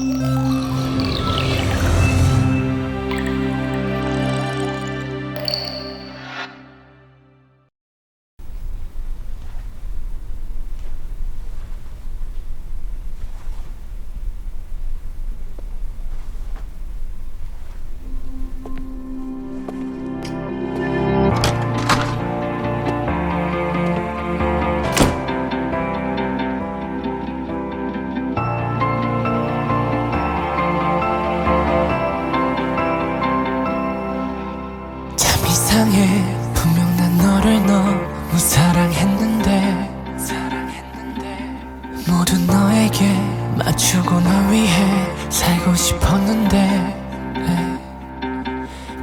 Música 모두 너에게 맞추고 널 위해 살고 싶었는데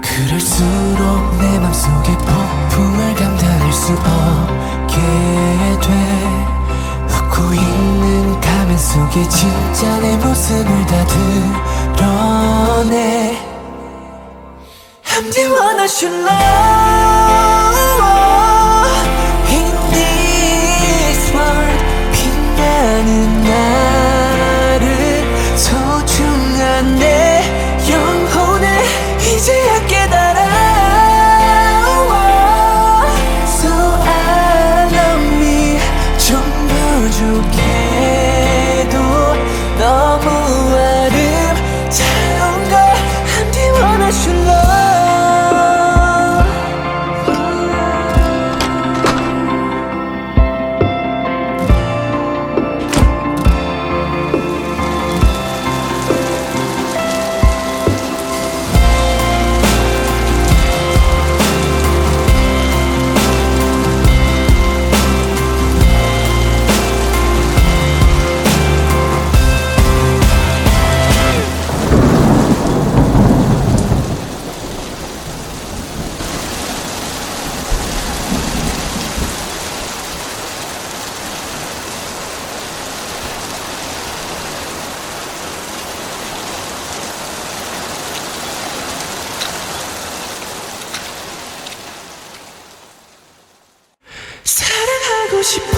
그럴수록 내 맘속에 폭풍을 감당할 수 없게 돼. 웃고 있는 가면 속에 진짜 내 모습을 다 드러내. I'm the one I should love 싶어.